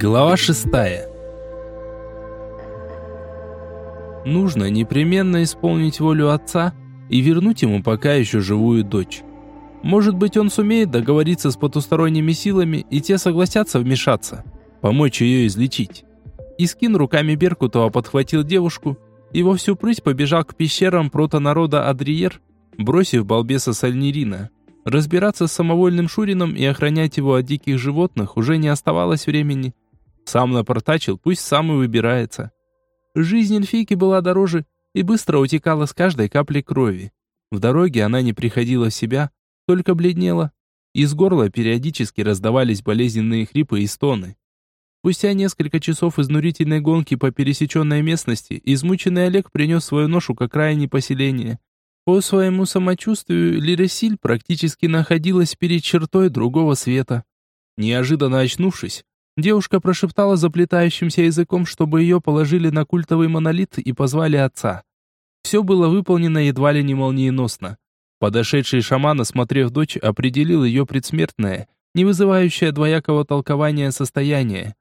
Глава шестая. Нужно непременно исполнить волю отца и вернуть ему пока еще живую дочь. Может быть, он сумеет договориться с потусторонними силами, и те согласятся вмешаться, помочь ее излечить. Искин руками Беркутова подхватил девушку и во всю прыть побежал к пещерам протонарода Адриер, бросив балбеса Сальнирина. Разбираться с самовольным Шурином и охранять его от диких животных уже не оставалось времени. Сам напортачил, пусть сам и выбирается. Жизнь эльфийки была дороже и быстро утекала с каждой капли крови. В дороге она не приходила в себя, только бледнела. Из горла периодически раздавались болезненные хрипы и стоны. Спустя несколько часов изнурительной гонки по пересеченной местности, измученный Олег принес свою ношу к окраине поселения. По своему самочувствию Лиресиль практически находилась перед чертой другого света. Неожиданно очнувшись, девушка прошептала заплетающимся языком, чтобы ее положили на культовый монолит и позвали отца. Все было выполнено едва ли не молниеносно. Подошедший шаман, осмотрев дочь, определил ее предсмертное, не вызывающее двоякого толкования состояние.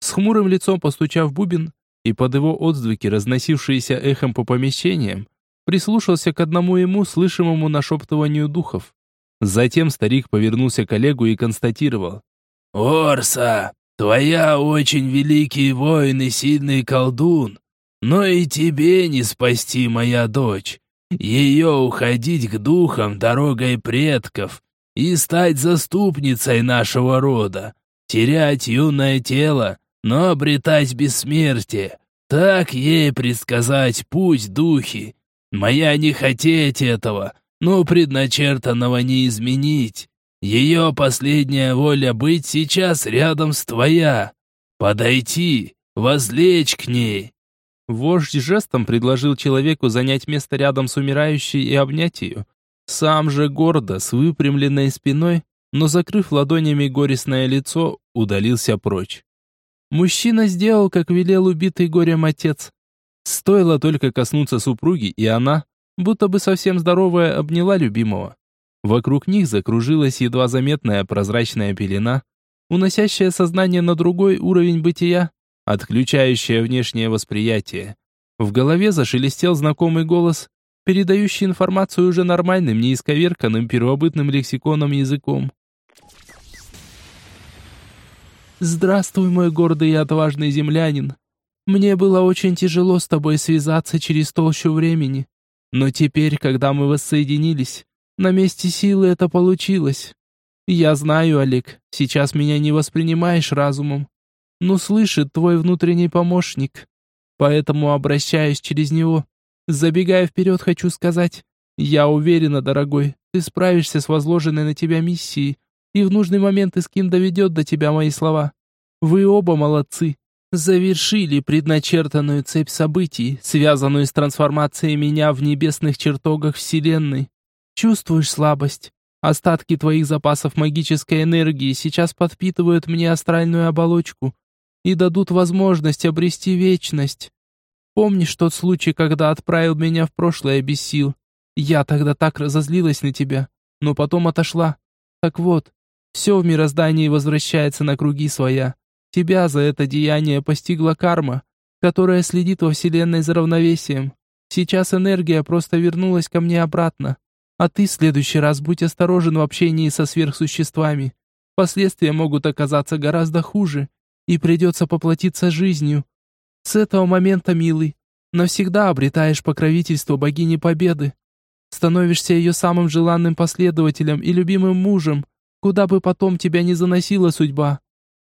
С хмурым лицом постучав бубен, и под его отзвуки, разносившиеся эхом по помещениям, прислушался к одному ему слышимому нашептыванию духов. Затем старик повернулся к Олегу и констатировал. «Орса, твоя очень великий воин и сильный колдун, но и тебе не спасти, моя дочь. Ее уходить к духам дорогой предков и стать заступницей нашего рода, терять юное тело, но обретать бессмертие. Так ей предсказать путь духи. Моя не хотеть этого, но предначертанного не изменить. Ее последняя воля быть сейчас рядом с твоя. Подойти, возлечь к ней. Вождь жестом предложил человеку занять место рядом с умирающей и обнять ее. Сам же гордо, с выпрямленной спиной, но закрыв ладонями горестное лицо, удалился прочь. Мужчина сделал, как велел убитый горем отец. Стоило только коснуться супруги, и она, будто бы совсем здоровая, обняла любимого. Вокруг них закружилась едва заметная прозрачная пелена, уносящая сознание на другой уровень бытия, отключающая внешнее восприятие. В голове зашелестел знакомый голос, передающий информацию уже нормальным, неисковерканным первобытным лексиконом языком. «Здравствуй, мой гордый и отважный землянин. Мне было очень тяжело с тобой связаться через толщу времени. Но теперь, когда мы воссоединились, на месте силы это получилось. Я знаю, Олег, сейчас меня не воспринимаешь разумом, но слышит твой внутренний помощник. Поэтому обращаюсь через него. Забегая вперед, хочу сказать, я уверена, дорогой, ты справишься с возложенной на тебя миссией, и в нужный момент Искин доведет до тебя мои слова. Вы оба молодцы. Завершили предначертанную цепь событий, связанную с трансформацией меня в небесных чертогах Вселенной. Чувствуешь слабость? Остатки твоих запасов магической энергии сейчас подпитывают мне астральную оболочку и дадут возможность обрести вечность. Помнишь тот случай, когда отправил меня в прошлое без сил? Я тогда так разозлилась на тебя, но потом отошла. Так вот, все в мироздании возвращается на круги своя. Тебя за это деяние постигла карма, которая следит во Вселенной за равновесием. Сейчас энергия просто вернулась ко мне обратно. А ты в следующий раз будь осторожен в общении со сверхсуществами. Последствия могут оказаться гораздо хуже, и придется поплатиться жизнью. С этого момента, милый, навсегда обретаешь покровительство богини Победы. Становишься ее самым желанным последователем и любимым мужем, Куда бы потом тебя ни заносила судьба.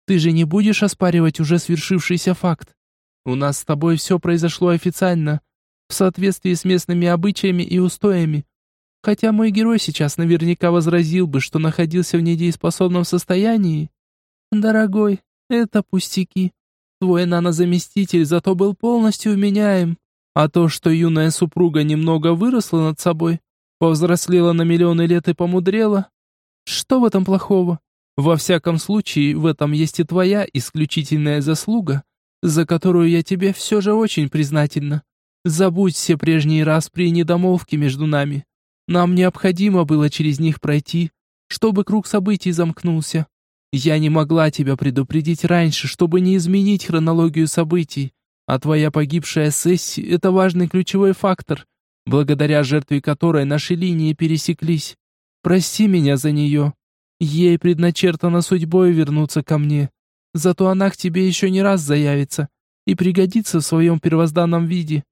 Ты же не будешь оспаривать уже свершившийся факт. У нас с тобой все произошло официально, в соответствии с местными обычаями и устоями. Хотя мой герой сейчас наверняка возразил бы, что находился в недееспособном состоянии. Дорогой, это пустяки. Твой нанозаместитель зато был полностью вменяем. А то, что юная супруга немного выросла над собой, повзрослела на миллионы лет и помудрела, что в этом плохого? Во всяком случае, в этом есть и твоя исключительная заслуга, за которую я тебе все же очень признательна. Забудь все прежние распри и недомолвки между нами. Нам необходимо было через них пройти, чтобы круг событий замкнулся. Я не могла тебя предупредить раньше, чтобы не изменить хронологию событий. А твоя погибшая Сесси — это важный ключевой фактор, благодаря жертве которой наши линии пересеклись. Прости меня за нее. Ей предначертано судьбой вернуться ко мне. Зато она к тебе еще не раз заявится и пригодится в своем первозданном виде.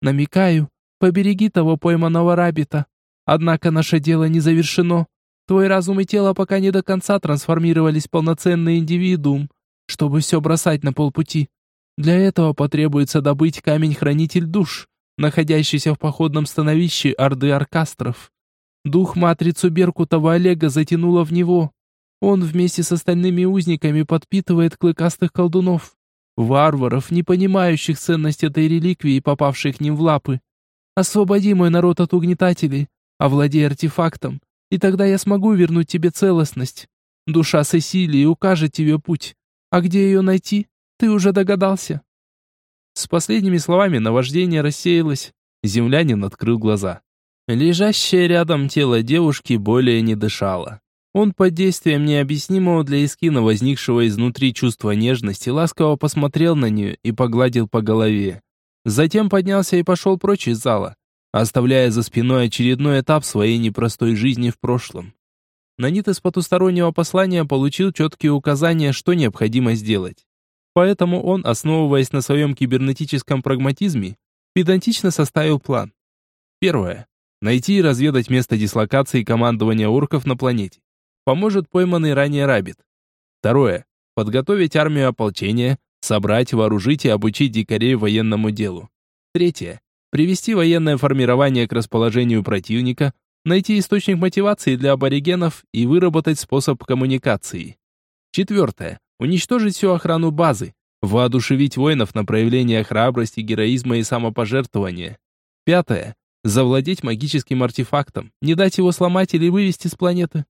Намекаю, побереги того пойманного рабита. Однако наше дело не завершено. Твой разум и тело пока не до конца трансформировались в полноценный индивидуум, чтобы все бросать на полпути. Для этого потребуется добыть камень-хранитель душ, находящийся в походном становище Орды Аркастров. Дух матрицу Беркутова Олега затянуло в него. Он вместе с остальными узниками подпитывает клыкастых колдунов, варваров, не понимающих ценность этой реликвии, попавших к ним в лапы. Освободи мой народ от угнетателей, овладей артефактом, и тогда я смогу вернуть тебе целостность. Душа Сесилии укажет тебе путь. А где ее найти, ты уже догадался». С последними словами наваждение рассеялось. Землянин открыл глаза. Лежащее рядом тело девушки более не дышало. Он под действием необъяснимого для Искина возникшего изнутри чувства нежности ласково посмотрел на нее и погладил по голове. Затем поднялся и пошел прочь из зала, оставляя за спиной очередной этап своей непростой жизни в прошлом. Нанит из потустороннего послания получил четкие указания, что необходимо сделать. Поэтому он, основываясь на своем кибернетическом прагматизме, педантично составил план. Первое. Найти и разведать место дислокации командования орков на планете. Поможет пойманный ранее Рабит. Второе. Подготовить армию ополчения, собрать, вооружить и обучить дикарей военному делу. Третье. Привести военное формирование к расположению противника, найти источник мотивации для аборигенов и выработать способ коммуникации. Четвертое уничтожить всю охрану базы, воодушевить воинов на проявление храбрости, героизма и самопожертвования. Пятое. Завладеть магическим артефактом, не дать его сломать или вывести с планеты.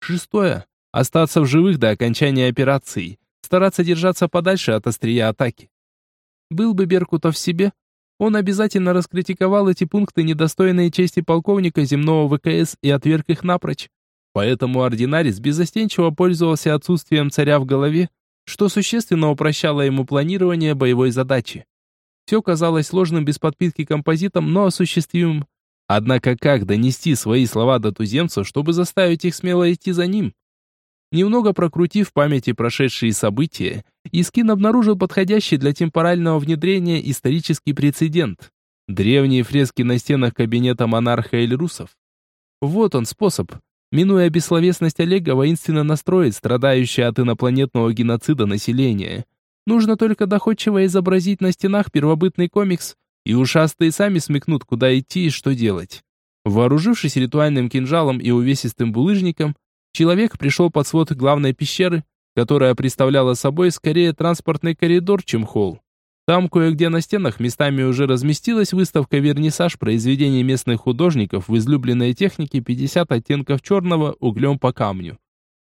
Шестое. Остаться в живых до окончания операции, стараться держаться подальше от острия атаки. Был бы Беркутов в себе, он обязательно раскритиковал эти пункты, недостойные чести полковника земного ВКС, и отверг их напрочь. Поэтому ординарец беззастенчиво пользовался отсутствием царя в голове, что существенно упрощало ему планирование боевой задачи. Все казалось сложным без подпитки композитом, но осуществимым. Однако как донести свои слова до туземцев, чтобы заставить их смело идти за ним? Немного прокрутив в памяти прошедшие события, Искин обнаружил подходящий для темпорального внедрения исторический прецедент. Древние фрески на стенах кабинета монарха Эльрусов. Вот он способ, минуя бессловесность Олега, воинственно настроить страдающее от инопланетного геноцида население. Нужно только доходчиво изобразить на стенах первобытный комикс, и ушастые сами смекнут, куда идти и что делать. Вооружившись ритуальным кинжалом и увесистым булыжником, человек пришел под свод главной пещеры, которая представляла собой скорее транспортный коридор, чем холл. Там кое-где на стенах местами уже разместилась выставка-вернисаж произведений местных художников в излюбленной технике 50 оттенков черного углем по камню.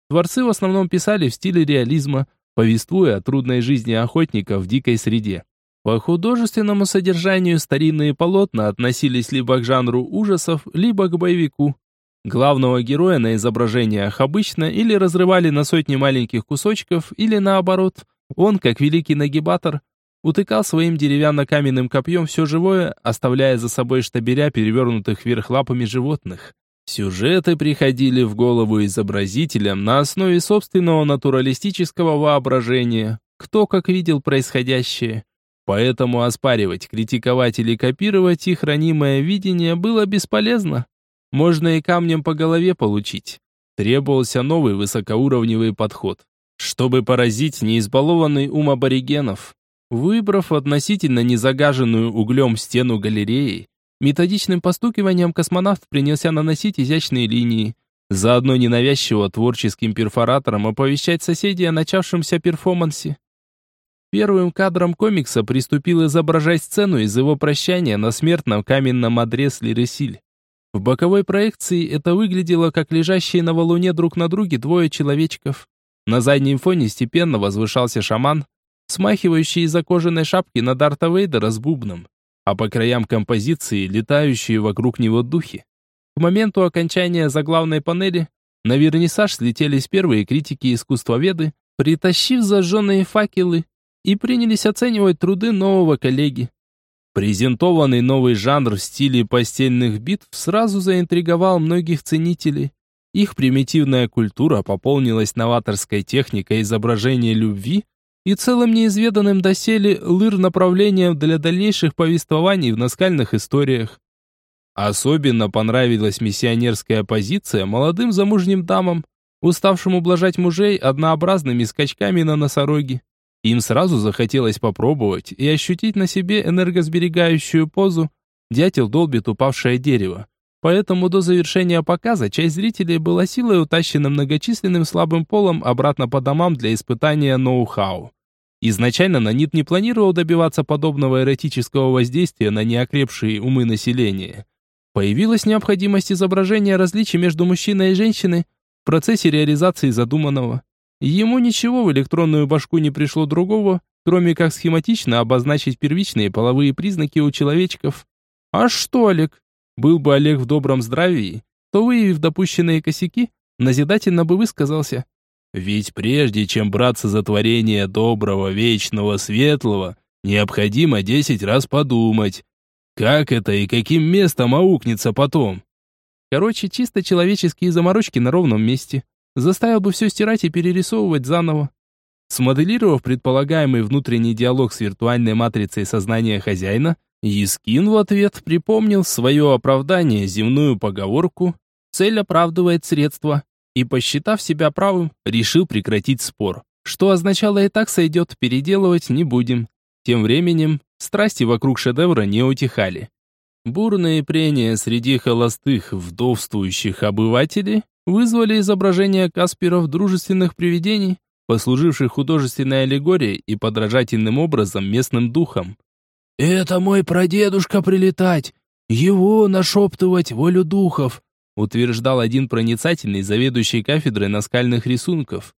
Творцы в основном писали в стиле реализма, повествуя о трудной жизни охотника в дикой среде. По художественному содержанию старинные полотна относились либо к жанру ужасов, либо к боевику. Главного героя на изображениях обычно или разрывали на сотни маленьких кусочков, или наоборот, он, как великий нагибатор, утыкал своим деревянно-каменным копьем все живое, оставляя за собой штабеля перевернутых вверх лапами животных. Сюжеты приходили в голову изобразителям на основе собственного натуралистического воображения, кто как видел происходящее. Поэтому оспаривать, критиковать или копировать их ранимое видение было бесполезно. Можно и камнем по голове получить. Требовался новый высокоуровневый подход, чтобы поразить неизбалованный ум аборигенов. Выбрав относительно незагаженную углем стену галереи, методичным постукиванием космонавт принялся наносить изящные линии, заодно ненавязчиво творческим перфоратором оповещать соседей о начавшемся перформансе. Первым кадром комикса приступил изображать сцену из его прощания на смертном каменном адрес Лиресиль. В боковой проекции это выглядело как лежащие на валуне друг на друге двое человечков. На заднем фоне степенно возвышался шаман, смахивающие из-за кожаной шапки на Дарта Вейдера с бубном, а по краям композиции летающие вокруг него духи. К моменту окончания заглавной панели На вернисаж слетелись первые критики-искусствоведы, притащив зажженные факелы, и принялись оценивать труды нового коллеги. Презентованный новый жанр в стиле постельных битв сразу заинтриговал многих ценителей. Их примитивная культура пополнилась новаторской техникой изображения любви и целым неизведанным доселе лыр направлением для дальнейших повествований в наскальных историях. Особенно понравилась миссионерская позиция молодым замужним дамам, уставшим ублажать мужей однообразными скачками на носороге. Им сразу захотелось попробовать и ощутить на себе энергосберегающую позу «Дятел долбит упавшее дерево». Поэтому до завершения показа часть зрителей была силой утащена многочисленным слабым полом обратно по домам для испытания ноу-хау. Изначально Нанит не планировал добиваться подобного эротического воздействия на неокрепшие умы населения. Появилась необходимость изображения различий между мужчиной и женщиной в процессе реализации задуманного. Ему ничего в электронную башку не пришло другого, кроме как схематично обозначить первичные половые признаки у человечков. А что, Олег? Был бы Олег в добром здравии, то, выявив допущенные косяки, назидательно бы высказался. Ведь прежде чем браться за творение доброго, вечного, светлого, необходимо десять раз подумать, как это и каким местом аукнется потом? Короче, чисто человеческие заморочки на ровном месте. Заставил бы все стирать и перерисовывать заново. Смоделировав предполагаемый внутренний диалог с виртуальной матрицей сознания хозяина, Искин в ответ припомнил свое оправдание, земную поговорку «Цель оправдывает средства» и, посчитав себя правым, решил прекратить спор. Что означало и так сойдет, переделывать не будем. Тем временем, страсти вокруг шедевра не утихали. Бурные прения среди холостых, вдовствующих обывателей вызвали изображение Касперов дружественных привидений, послуживших художественной аллегорией и подражательным образом местным духом. «Это мой прадедушка прилетать, его нашептывать волю духов», утверждал один проницательный заведующий кафедрой наскальных рисунков.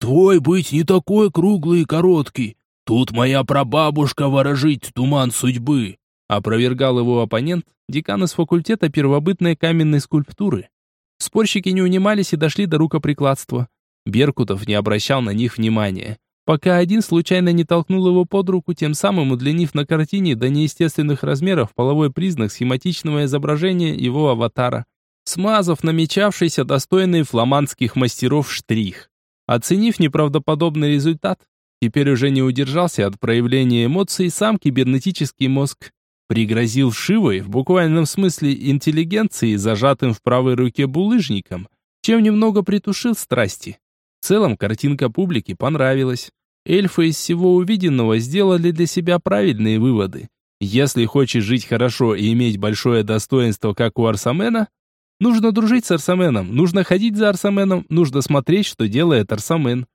«Твой быть не такой круглый и короткий, «Тут моя прабабушка ворожить туман судьбы», опровергал его оппонент, декан из факультета первобытной каменной скульптуры. Спорщики не унимались и дошли до рукоприкладства. Беркутов не обращал на них внимания, пока один случайно не толкнул его под руку, тем самым удлинив на картине до неестественных размеров половой признак схематичного изображения его аватара, смазав намечавшийся достойный фламандских мастеров штрих. Оценив неправдоподобный результат, Теперь уже не удержался от проявления эмоций сам кибернетический мозг. Пригрозил Шивой, в буквальном смысле интеллигенции, зажатым в правой руке булыжником, чем немного притушил страсти. В целом картинка публике понравилась. Эльфы из всего увиденного сделали для себя правильные выводы. Если хочешь жить хорошо и иметь большое достоинство, как у Арсамена, нужно дружить с Арсаменом, нужно ходить за Арсаменом, нужно смотреть, что делает Арсамен.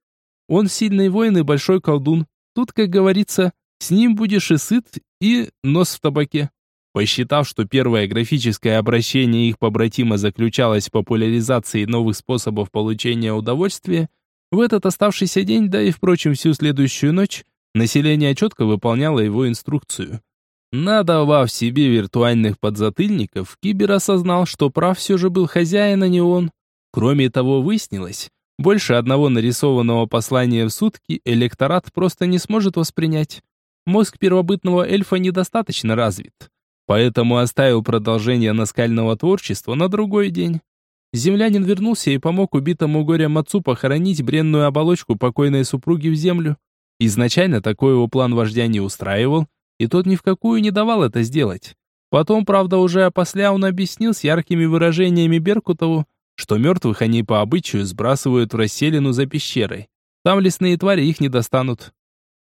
Он сильный воин и большой колдун. Тут, как говорится, с ним будешь и сыт, и нос в табаке. Посчитав, что первое графическое обращение их побратима заключалось в популяризации новых способов получения удовольствия, в этот оставшийся день, да и, впрочем, всю следующую ночь, население четко выполняло его инструкцию. Надавав себе виртуальных подзатыльников, Кибер осознал, что прав все же был хозяин, а не он. Кроме того, выяснилось, больше одного нарисованного послания в сутки электорат просто не сможет воспринять. Мозг первобытного эльфа недостаточно развит. Поэтому оставил продолжение наскального творчества на другой день. Землянин вернулся и помог убитому горем отцу похоронить бренную оболочку покойной супруги в землю. Изначально такой его план вождя не устраивал, и тот ни в какую не давал это сделать. Потом, правда, уже опосля он объяснил с яркими выражениями Беркутову, что мертвых они по обычаю сбрасывают в расселину за пещерой. Там лесные твари их не достанут.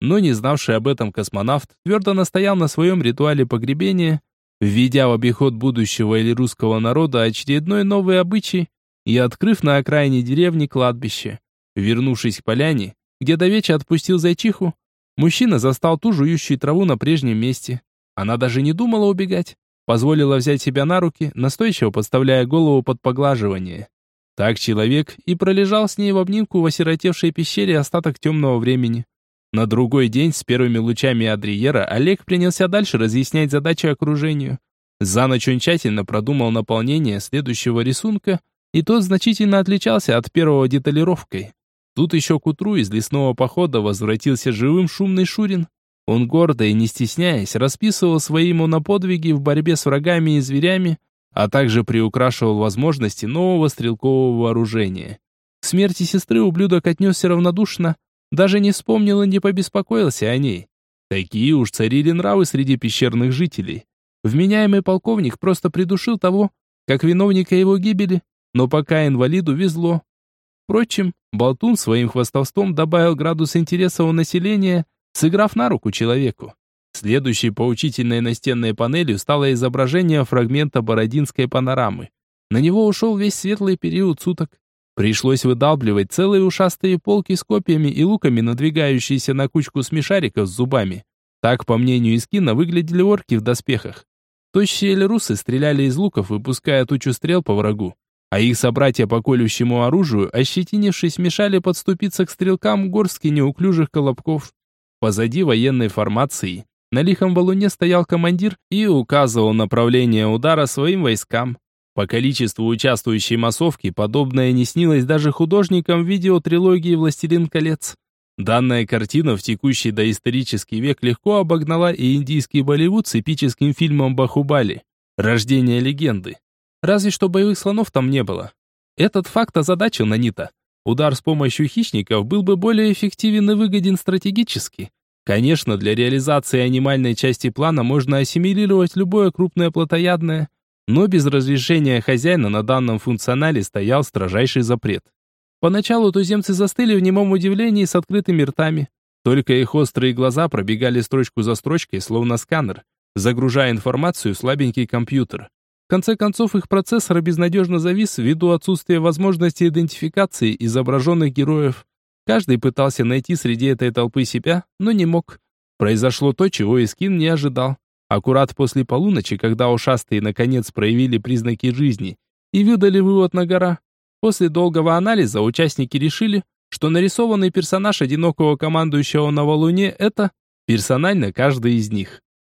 Но не знавший об этом космонавт твердо настоял на своем ритуале погребения, введя в обиход будущего или русского народа очередной новый обычай и открыв на окраине деревни кладбище. Вернувшись к поляне, где до вечера отпустил зайчиху, мужчина застал ту жующую траву на прежнем месте. Она даже не думала убегать. Позволила взять себя на руки, настойчиво подставляя голову под поглаживание. Так человек и пролежал с ней в обнимку в осиротевшей пещере остаток темного времени. На другой день с первыми лучами Адриера Олег принялся дальше разъяснять задачи окружению. За ночь он тщательно продумал наполнение следующего рисунка и тот значительно отличался от первого деталировкой. Тут еще к утру из лесного похода возвратился живым шумный Шурин. Он гордо и не стесняясь расписывал свои моноподвиги в борьбе с врагами и зверями, а также приукрашивал возможности нового стрелкового вооружения. К смерти сестры ублюдок отнесся равнодушно, даже не вспомнил и не побеспокоился о ней. Такие уж царили нравы среди пещерных жителей. Вменяемый полковник просто придушил того, как виновника его гибели, но пока инвалиду везло. Впрочем, Болтун своим хвастовством добавил градус интереса у населения, сыграв на руку человеку. Следующей поучительной настенной панелью стало изображение фрагмента Бородинской панорамы. На него ушел весь светлый период суток. Пришлось выдалбливать целые ушастые полки с копьями и луками, надвигающиеся на кучку смешариков с зубами. Так, по мнению Искина, выглядели орки в доспехах. Тощие эльрусы стреляли из луков, выпуская тучу стрел по врагу. А их собратья по колющему оружию, ощетинившись, мешали подступиться к стрелкам горстки неуклюжих колобков. Позади военной формации на лихом валуне стоял командир и указывал направление удара своим войскам. По количеству участвующей массовки подобное не снилось даже художникам видеотрилогии «Властелин колец». Данная картина в текущий доисторический век легко обогнала и индийский Болливуд с эпическим фильмом «Бахубали» «Рождение легенды». Разве что боевых слонов там не было. Этот факт озадачил Нанита. Удар с помощью хищников был бы более эффективен и выгоден стратегически. Конечно, для реализации анимальной части плана можно ассимилировать любое крупное плотоядное, но без разрешения хозяина на данном функционале стоял строжайший запрет. Поначалу туземцы застыли в немом удивлении с открытыми ртами. Только их острые глаза пробегали строчку за строчкой, словно сканер, загружая информацию в слабенький компьютер. В конце концов, их процессор безнадежно завис ввиду отсутствия возможности идентификации изображенных героев. Каждый пытался найти среди этой толпы себя, но не мог. Произошло то, чего Искин не ожидал. Аккурат после полуночи, когда ушастые наконец проявили признаки жизни и выдали вывод на гора, после долгого анализа участники решили, что нарисованный персонаж одинокого командующего на валуне – это персонально каждый из них.